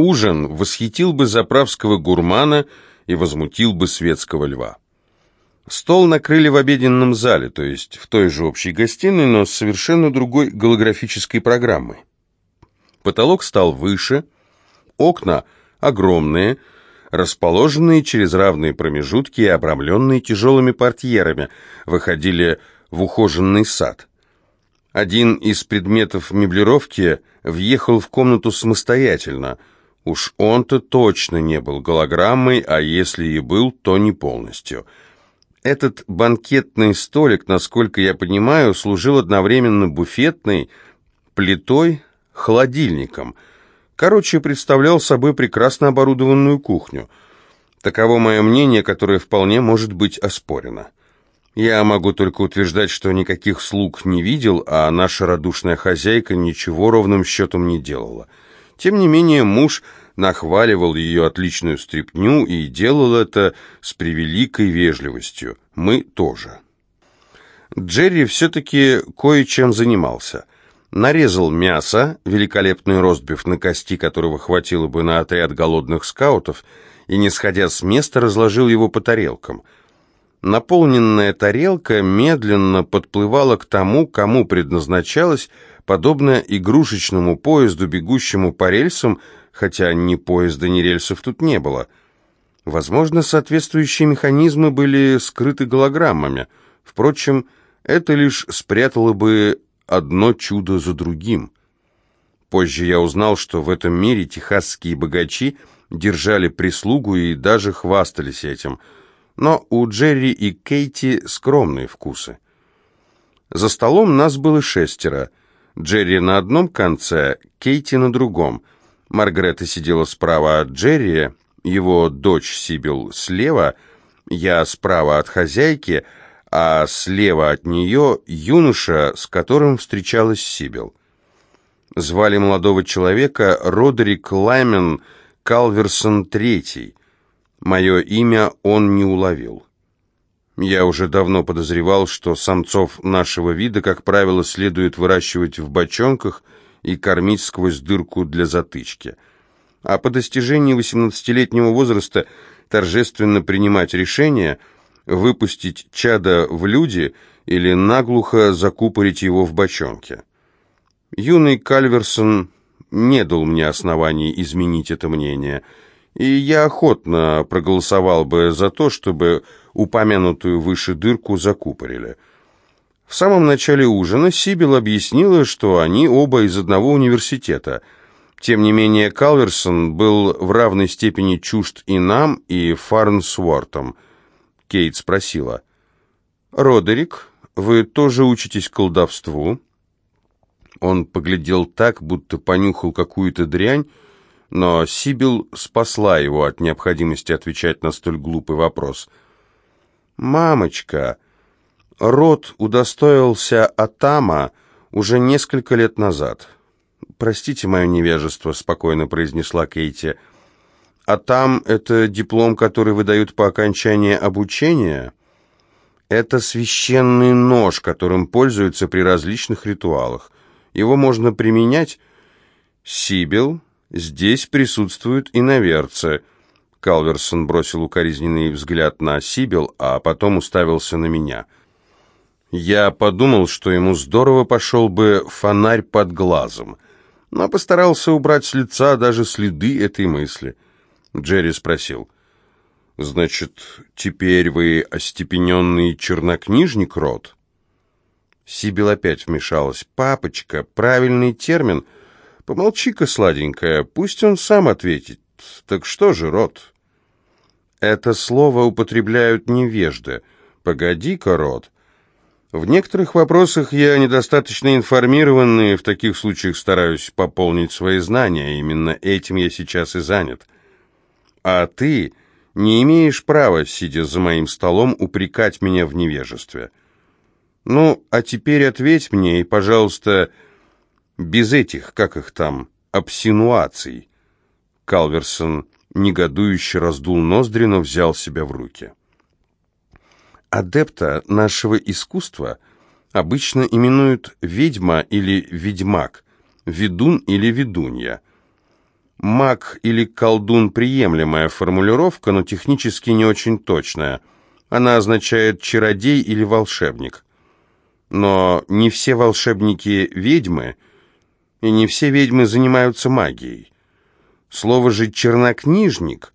Ужин восхитил бы заправского гурмана и возмутил бы светского льва. Стол накрыли в обеденном зале, то есть в той же общей гостиной, но с совершенно другой голографической программой. Потолок стал выше, окна огромные, расположенные через равные промежутки и обрамленные тяжелыми портьерами, выходили в ухоженный сад. Один из предметов меблировки въехал в комнату самостоятельно. Уж он-то точно не был голограммой, а если и был, то не полностью. Этот банкетный столик, насколько я понимаю, служил одновременно буфетной, плитой, холодильником. Короче, представлял собой прекрасно оборудованную кухню. Таково мое мнение, которое вполне может быть оспорено. Я могу только утверждать, что никаких слуг не видел, а наша радушная хозяйка ничего ровным счетом не делала. Тем не менее, муж нахваливал ее отличную стряпню и делал это с превеликой вежливостью. Мы тоже. Джерри все-таки кое-чем занимался. Нарезал мясо, великолепный ростбиф на кости, которого хватило бы на отряд голодных скаутов, и, не сходя с места, разложил его по тарелкам – Наполненная тарелка медленно подплывала к тому, кому предназначалась, подобно игрушечному поезду, бегущему по рельсам, хотя ни поезда, ни рельсов тут не было. Возможно, соответствующие механизмы были скрыты голограммами. Впрочем, это лишь спрятало бы одно чудо за другим. Позже я узнал, что в этом мире техасские богачи держали прислугу и даже хвастались этим – но у Джерри и Кейти скромные вкусы. За столом нас было шестеро. Джерри на одном конце, Кейти на другом. Маргарета сидела справа от Джерри, его дочь Сибил слева, я справа от хозяйки, а слева от нее юноша, с которым встречалась Сибил. Звали молодого человека Родерик Лаймен Калверсон Третий. Мое имя он не уловил. Я уже давно подозревал, что самцов нашего вида, как правило, следует выращивать в бочонках и кормить сквозь дырку для затычки. А по достижении 18-летнего возраста торжественно принимать решение, выпустить чада в люди или наглухо закупорить его в бочонке. Юный Кальверсон не дал мне оснований изменить это мнение – и я охотно проголосовал бы за то, чтобы упомянутую выше дырку закупорили. В самом начале ужина Сибил объяснила, что они оба из одного университета. Тем не менее, Калверсон был в равной степени чужд и нам, и Фарнсвортам. Кейт спросила, «Родерик, вы тоже учитесь колдовству?» Он поглядел так, будто понюхал какую-то дрянь, но Сибил спасла его от необходимости отвечать на столь глупый вопрос. «Мамочка, род удостоился Атама уже несколько лет назад. Простите мое невежество», — спокойно произнесла Кейти. «Атам — это диплом, который выдают по окончании обучения?» Это священный нож, которым пользуются при различных ритуалах. Его можно применять... Сибил Здесь присутствуют иноверцы. Калверсон бросил укоризненный взгляд на Сибил, а потом уставился на меня. Я подумал, что ему здорово пошел бы фонарь под глазом, но постарался убрать с лица даже следы этой мысли. Джерри спросил, «Значит, теперь вы остепененный чернокнижник, Рот?» Сибил опять вмешалась. «Папочка, правильный термин — Помолчи-ка, сладенькая, пусть он сам ответит. Так что же, Рот? Это слово употребляют невежды. Погоди-ка, Рот. В некоторых вопросах я недостаточно информированный, и в таких случаях стараюсь пополнить свои знания. Именно этим я сейчас и занят. А ты не имеешь права, сидя за моим столом, упрекать меня в невежестве. Ну, а теперь ответь мне и, пожалуйста, без этих, как их там, обсинуаций. Калверсон негодующе раздул ноздри, но взял себя в руки. Адепта нашего искусства обычно именуют ведьма или ведьмак, ведун или ведунья. Маг или колдун – приемлемая формулировка, но технически не очень точная. Она означает чародей или волшебник. Но не все волшебники – ведьмы, и не все ведьмы занимаются магией. Слово же «чернокнижник»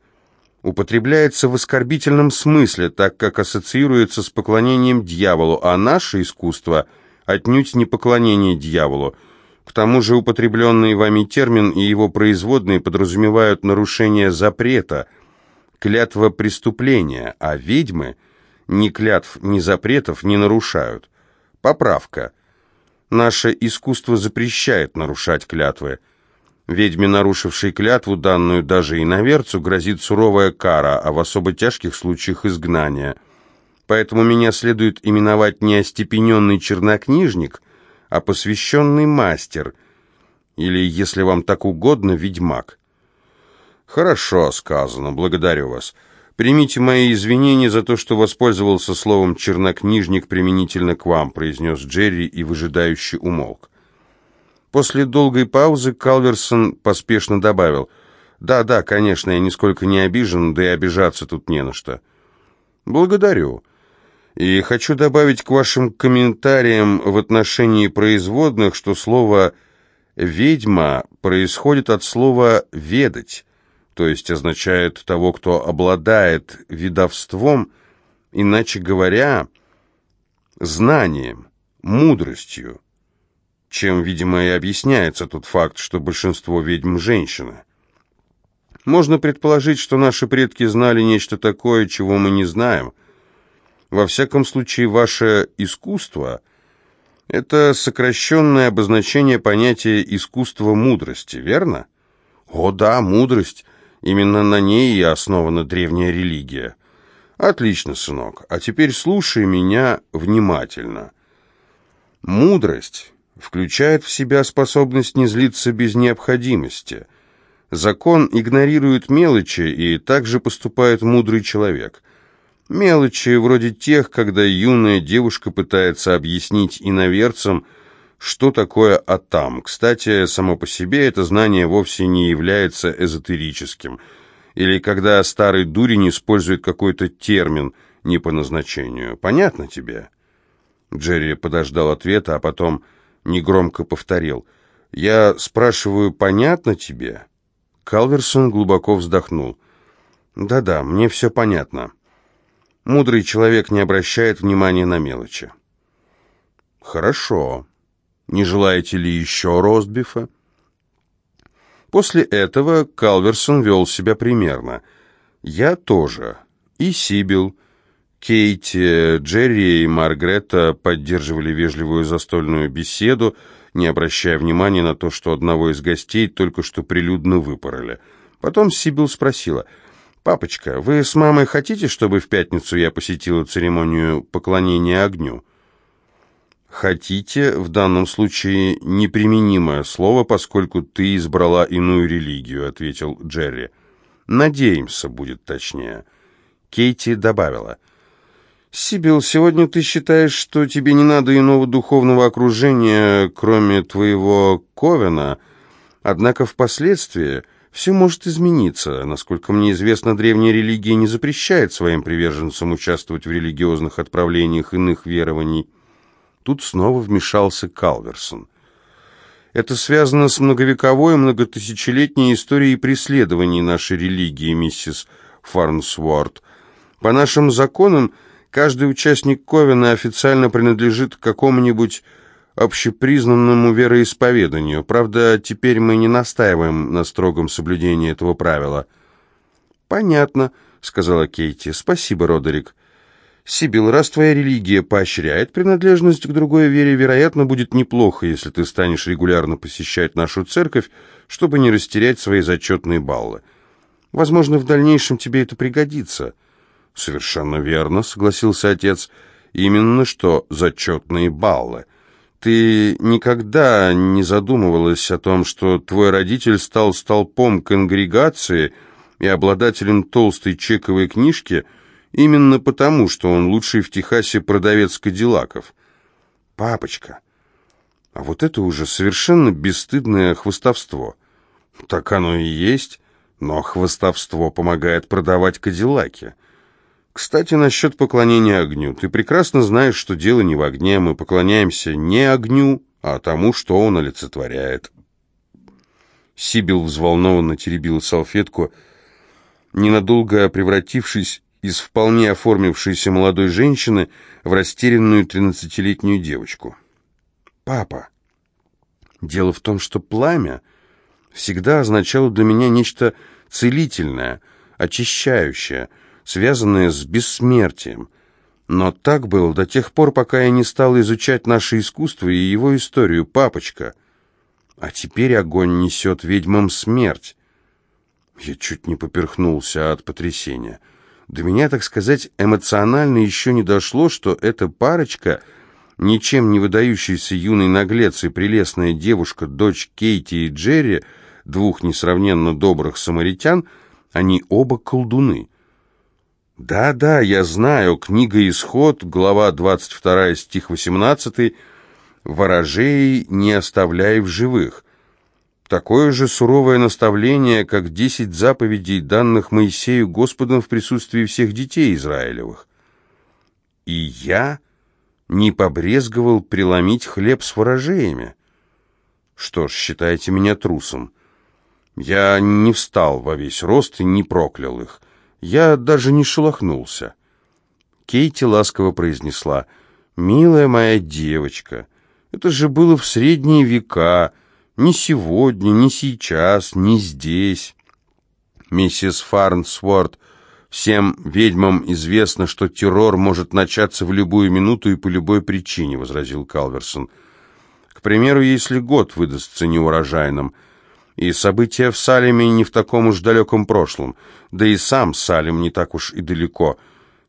употребляется в оскорбительном смысле, так как ассоциируется с поклонением дьяволу, а наше искусство – отнюдь не поклонение дьяволу – к тому же употребленный вами термин и его производные подразумевают нарушение запрета, клятва преступления, а ведьмы ни клятв, ни запретов не нарушают. Поправка. Наше искусство запрещает нарушать клятвы. Ведьме, нарушившей клятву, данную даже иноверцу, грозит суровая кара, а в особо тяжких случаях изгнание. Поэтому меня следует именовать не остепененный чернокнижник, а посвященный мастер, или, если вам так угодно, ведьмак. Хорошо сказано, благодарю вас. Примите мои извинения за то, что воспользовался словом «чернокнижник» применительно к вам, произнес Джерри и выжидающе умолк. После долгой паузы Калверсон поспешно добавил, «Да, да, конечно, я нисколько не обижен, да и обижаться тут не на что». «Благодарю. И хочу добавить к вашим комментариям в отношении производных, что слово «ведьма» происходит от слова «ведать», то есть означает того, кто обладает ведовством, иначе говоря, знанием, мудростью, чем, видимо, и объясняется тот факт, что большинство ведьм – женщины. Можно предположить, что наши предки знали нечто такое, чего мы не знаем – во всяком случае, ваше искусство – это сокращенное обозначение понятия искусства мудрости, верно? О да, мудрость. Именно на ней и основана древняя религия. Отлично, сынок. А теперь слушай меня внимательно. Мудрость включает в себя способность не злиться без необходимости. Закон игнорирует мелочи, и так же поступает мудрый человек – Мелочи вроде тех, когда юная девушка пытается объяснить иноверцам, что такое атам. Кстати, само по себе это знание вовсе не является эзотерическим. Или когда старый дурень использует какой-то термин не по назначению. Понятно тебе? Джерри подождал ответа, а потом негромко повторил. «Я спрашиваю, понятно тебе?» Калверсон глубоко вздохнул. «Да-да, мне все понятно». Мудрый человек не обращает внимания на мелочи. Хорошо. Не желаете ли еще ростбифа? После этого Калверсон вел себя примерно. Я тоже. И Сибил, Кейти, Джерри и Маргарета поддерживали вежливую застольную беседу, не обращая внимания на то, что одного из гостей только что прилюдно выпороли. Потом Сибил спросила — «Папочка, вы с мамой хотите, чтобы в пятницу я посетила церемонию поклонения огню?» «Хотите» в данном случае неприменимое слово, поскольку ты избрала иную религию», — ответил Джерри. «Надеемся, будет точнее». Кейти добавила. «Сибил, сегодня ты считаешь, что тебе не надо иного духовного окружения, кроме твоего Ковена, однако впоследствии...» Все может измениться. Насколько мне известно, древняя религия не запрещает своим приверженцам участвовать в религиозных отправлениях иных верований. Тут снова вмешался Калверсон. Это связано с многовековой, многотысячелетней историей преследований нашей религии, миссис Фарнсворт. По нашим законам, каждый участник Ковена официально принадлежит к какому-нибудь общепризнанному вероисповеданию. Правда, теперь мы не настаиваем на строгом соблюдении этого правила». «Понятно», — сказала Кейти. «Спасибо, Родерик». «Сибил, раз твоя религия поощряет принадлежность к другой вере, вероятно, будет неплохо, если ты станешь регулярно посещать нашу церковь, чтобы не растерять свои зачетные баллы. Возможно, в дальнейшем тебе это пригодится». «Совершенно верно», — согласился отец. «Именно что зачетные баллы». Ты никогда не задумывалась о том, что твой родитель стал столпом конгрегации и обладателем толстой чековой книжки именно потому, что он лучший в Техасе продавец кадиллаков? Папочка, а вот это уже совершенно бесстыдное хвостовство. Так оно и есть, но хвостовство помогает продавать кадиллаки. Кстати, насчет поклонения огню. Ты прекрасно знаешь, что дело не в огне. Мы поклоняемся не огню, а тому, что он олицетворяет. Сибил взволнованно теребила салфетку, ненадолго превратившись из вполне оформившейся молодой женщины в растерянную тринадцатилетнюю девочку. «Папа, дело в том, что пламя всегда означало для меня нечто целительное, очищающее, связанное с бессмертием. Но так было до тех пор, пока я не стал изучать наше искусство и его историю, папочка. А теперь огонь несет ведьмам смерть. Я чуть не поперхнулся от потрясения. До меня, так сказать, эмоционально еще не дошло, что эта парочка, ничем не выдающийся юный наглец и прелестная девушка, дочь Кейти и Джерри, двух несравненно добрых самаритян, они оба колдуны. Да-да, я знаю, книга «Исход», глава 22, стих 18, «Ворожей не оставляй в живых». Такое же суровое наставление, как десять заповедей, данных Моисею Господом в присутствии всех детей Израилевых. И я не побрезговал преломить хлеб с ворожеями. Что ж, считайте меня трусом. Я не встал во весь рост и не проклял их. Я даже не шелохнулся. Кейти ласково произнесла, «Милая моя девочка, это же было в средние века, ни сегодня, ни сейчас, ни здесь». Миссис Фарнсворт, всем ведьмам известно, что террор может начаться в любую минуту и по любой причине, возразил Калверсон. К примеру, если год выдастся неурожайным – и события в Салеме не в таком уж далеком прошлом, да и сам Салем не так уж и далеко.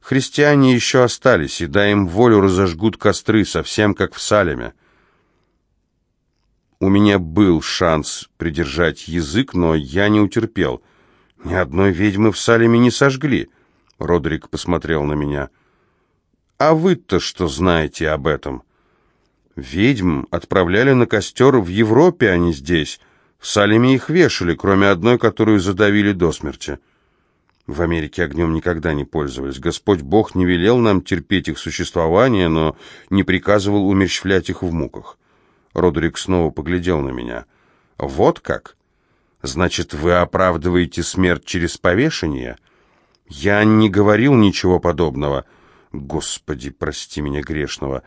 Христиане еще остались, и дай им волю разожгут костры, совсем как в Салеме. У меня был шанс придержать язык, но я не утерпел. Ни одной ведьмы в Салеме не сожгли. Родрик посмотрел на меня. «А вы-то что знаете об этом?» «Ведьм отправляли на костер в Европе, а не здесь». В Салеме их вешали, кроме одной, которую задавили до смерти. В Америке огнем никогда не пользовались. Господь Бог не велел нам терпеть их существование, но не приказывал умерщвлять их в муках. Родерик снова поглядел на меня. «Вот как? Значит, вы оправдываете смерть через повешение?» «Я не говорил ничего подобного». «Господи, прости меня грешного».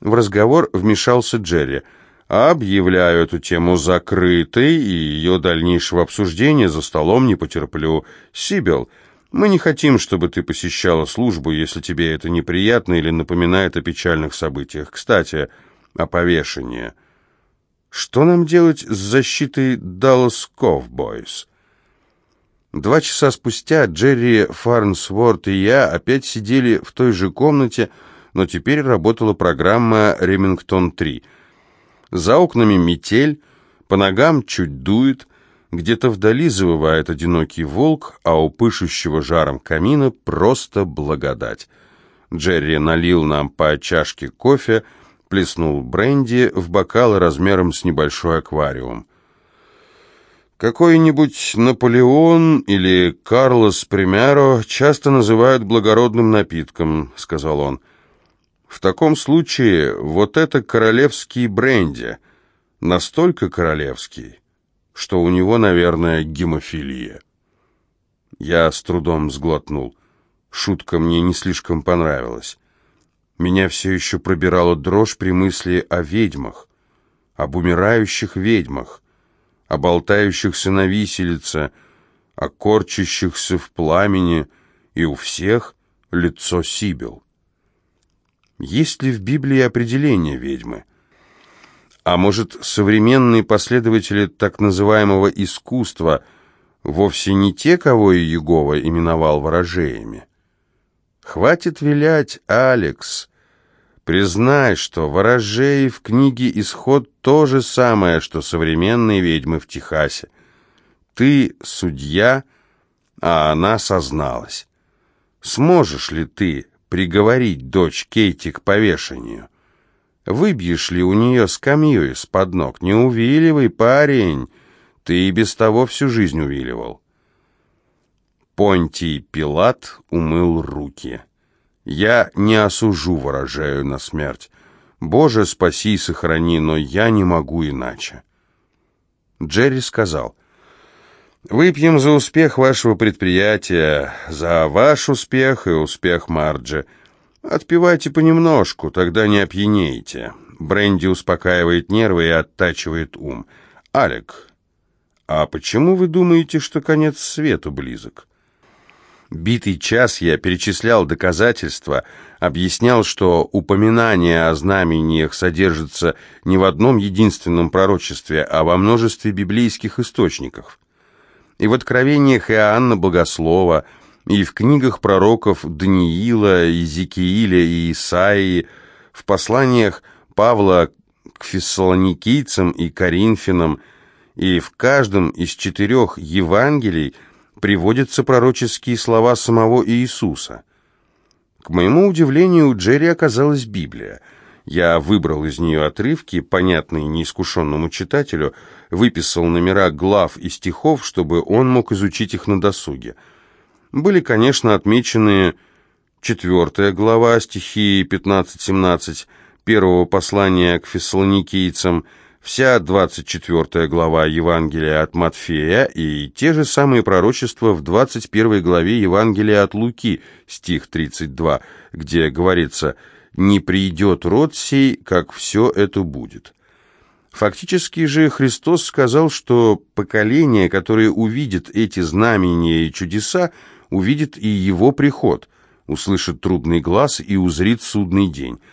В разговор вмешался Джерри – Объявляю эту тему закрытой, и ее дальнейшего обсуждения за столом не потерплю. Сибил, мы не хотим, чтобы ты посещала службу, если тебе это неприятно или напоминает о печальных событиях. Кстати, о повешении. Что нам делать с защитой Dallas Cowboys? Два часа спустя Джерри Фарнсворт и я опять сидели в той же комнате, но теперь работала программа «Ремингтон-3». За окнами метель, по ногам чуть дует, где-то вдали завывает одинокий волк, а у пышущего жаром камина просто благодать. Джерри налил нам по чашке кофе, плеснул бренди в бокалы размером с небольшой аквариум. Какой-нибудь Наполеон или Карлос Примеро часто называют благородным напитком, сказал он. В таком случае вот это королевский бренди, настолько королевский, что у него, наверное, гемофилия. Я с трудом сглотнул. Шутка мне не слишком понравилась. Меня все еще пробирала дрожь при мысли о ведьмах, об умирающих ведьмах, о болтающихся на виселице, о корчащихся в пламени, и у всех лицо Сибил. Есть ли в Библии определение ведьмы? А может, современные последователи так называемого искусства вовсе не те, кого Иегова именовал ворожеями? Хватит вилять, Алекс. Признай, что ворожеи в книге «Исход» то же самое, что современные ведьмы в Техасе. Ты судья, а она созналась. Сможешь ли ты приговорить дочь Кейти к повешению? Выбьешь ли у нее скамью из-под ног? Не увиливай, парень. Ты и без того всю жизнь увиливал. Понтий Пилат умыл руки. Я не осужу, выражаю на смерть. Боже, спаси и сохрани, но я не могу иначе. Джерри сказал, «Выпьем за успех вашего предприятия, за ваш успех и успех Марджи. Отпивайте понемножку, тогда не опьянеете. Бренди успокаивает нервы и оттачивает ум. Алек, а почему вы думаете, что конец свету близок?» Битый час я перечислял доказательства, объяснял, что упоминание о знамениях содержится не в одном единственном пророчестве, а во множестве библейских источников. И в откровениях Иоанна Богослова, и в книгах пророков Даниила, Иезекииля и Исаии, в посланиях Павла к фессалоникийцам и коринфянам, и в каждом из четырех Евангелий – приводятся пророческие слова самого Иисуса. К моему удивлению, у Джерри оказалась Библия. Я выбрал из нее отрывки, понятные неискушенному читателю, выписал номера глав и стихов, чтобы он мог изучить их на досуге. Были, конечно, отмечены четвертая глава, стихи 15-17, первого послания к фессалоникийцам – вся 24 глава Евангелия от Матфея и те же самые пророчества в 21 главе Евангелия от Луки, стих 32, где говорится «Не придет род сей, как все это будет». Фактически же Христос сказал, что поколение, которое увидит эти знамения и чудеса, увидит и его приход, услышит трудный глаз и узрит судный день –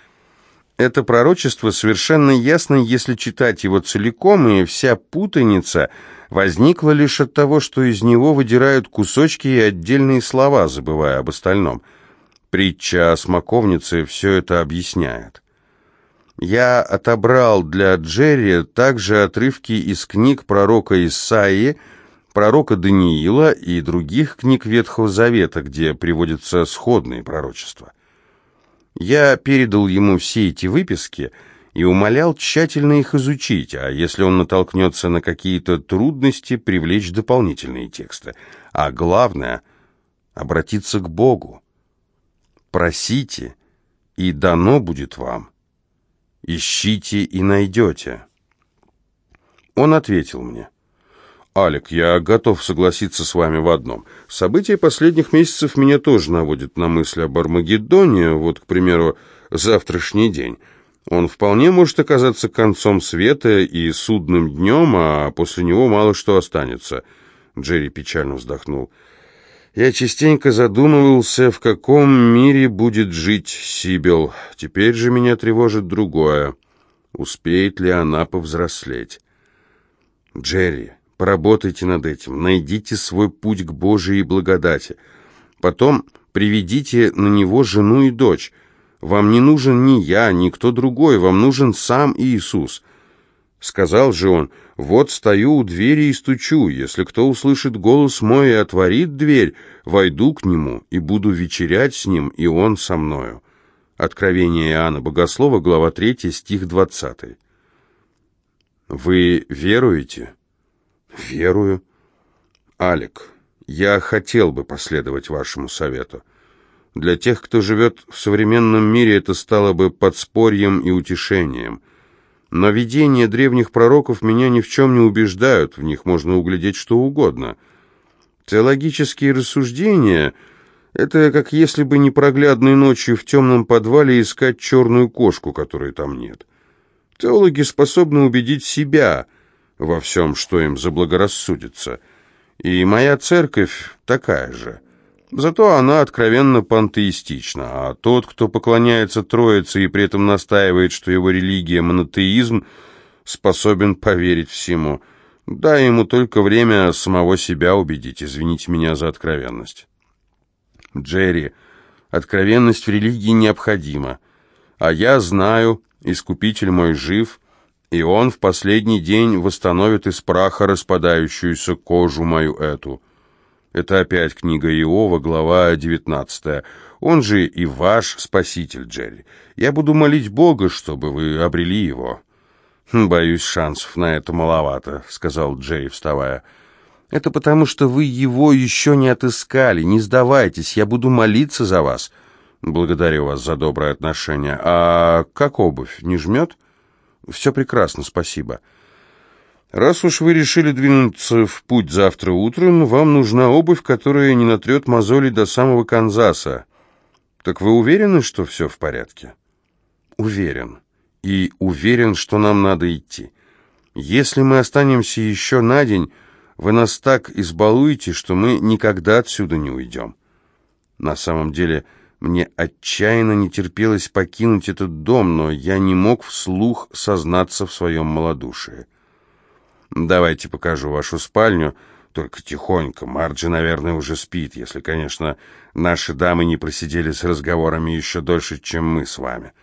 это пророчество совершенно ясно, если читать его целиком, и вся путаница возникла лишь от того, что из него выдирают кусочки и отдельные слова, забывая об остальном. Притча о смоковнице все это объясняет. Я отобрал для Джерри также отрывки из книг пророка Исаии, пророка Даниила и других книг Ветхого Завета, где приводятся сходные пророчества. Я передал ему все эти выписки и умолял тщательно их изучить, а если он натолкнется на какие-то трудности, привлечь дополнительные тексты. А главное — обратиться к Богу. Просите, и дано будет вам. Ищите и найдете. Он ответил мне. «Алик, я готов согласиться с вами в одном. События последних месяцев меня тоже наводят на мысль об Армагеддоне, вот, к примеру, завтрашний день. Он вполне может оказаться концом света и судным днем, а после него мало что останется». Джерри печально вздохнул. «Я частенько задумывался, в каком мире будет жить Сибил. Теперь же меня тревожит другое. Успеет ли она повзрослеть?» «Джерри...» Поработайте над этим, найдите свой путь к Божией благодати. Потом приведите на него жену и дочь. Вам не нужен ни я, ни кто другой, вам нужен сам Иисус. Сказал же он, вот стою у двери и стучу, если кто услышит голос мой и отворит дверь, войду к нему и буду вечерять с ним, и он со мною. Откровение Иоанна Богослова, глава 3, стих 20. Вы веруете? «Верую». «Алик, я хотел бы последовать вашему совету. Для тех, кто живет в современном мире, это стало бы подспорьем и утешением. Но видения древних пророков меня ни в чем не убеждают, в них можно углядеть что угодно. Теологические рассуждения — это как если бы непроглядной ночью в темном подвале искать черную кошку, которой там нет. Теологи способны убедить себя — во всем, что им заблагорассудится. И моя церковь такая же. Зато она откровенно пантеистична, а тот, кто поклоняется Троице и при этом настаивает, что его религия – монотеизм, способен поверить всему. Дай ему только время самого себя убедить, извините меня за откровенность. Джерри, откровенность в религии необходима, а я знаю, Искупитель мой жив – и он в последний день восстановит из праха распадающуюся кожу мою эту». Это опять книга Иова, глава 19. Он же и ваш спаситель, Джерри. Я буду молить Бога, чтобы вы обрели его. «Боюсь, шансов на это маловато», — сказал Джерри, вставая. «Это потому, что вы его еще не отыскали. Не сдавайтесь, я буду молиться за вас». «Благодарю вас за доброе отношение. А как обувь? Не жмет?» «Все прекрасно, спасибо». «Раз уж вы решили двинуться в путь завтра утром, вам нужна обувь, которая не натрет мозоли до самого Канзаса. Так вы уверены, что все в порядке?» «Уверен. И уверен, что нам надо идти. Если мы останемся еще на день, вы нас так избалуете, что мы никогда отсюда не уйдем. На самом деле...» Мне отчаянно не терпелось покинуть этот дом, но я не мог вслух сознаться в своем малодушии. «Давайте покажу вашу спальню, только тихонько. Марджи, наверное, уже спит, если, конечно, наши дамы не просидели с разговорами еще дольше, чем мы с вами».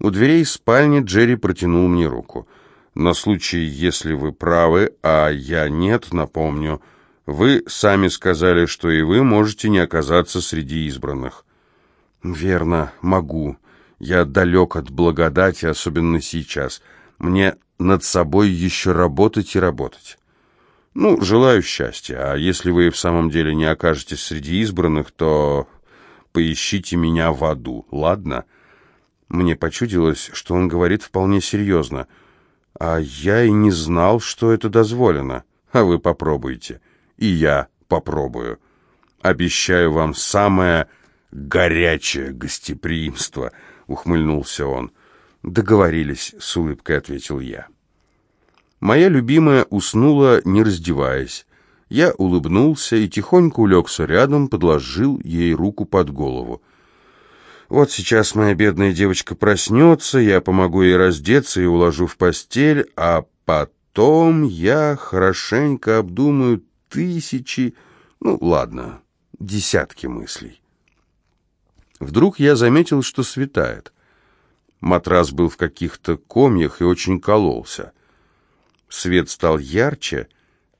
У дверей спальни Джерри протянул мне руку. «На случай, если вы правы, а я нет, напомню, вы сами сказали, что и вы можете не оказаться среди избранных». «Верно, могу. Я далек от благодати, особенно сейчас. Мне над собой еще работать и работать». «Ну, желаю счастья. А если вы в самом деле не окажетесь среди избранных, то поищите меня в аду, ладно?» Мне почудилось, что он говорит вполне серьезно. «А я и не знал, что это дозволено. А вы попробуйте. И я попробую. Обещаю вам самое...» горячее гостеприимство», — ухмыльнулся он. «Договорились», — с улыбкой ответил я. Моя любимая уснула, не раздеваясь. Я улыбнулся и тихонько улегся рядом, подложил ей руку под голову. Вот сейчас моя бедная девочка проснется, я помогу ей раздеться и уложу в постель, а потом я хорошенько обдумаю тысячи, ну ладно, десятки мыслей. Вдруг я заметил, что светает. Матрас был в каких-то комьях и очень кололся. Свет стал ярче,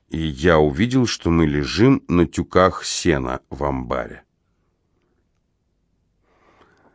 и я увидел, что мы лежим на тюках сена в амбаре.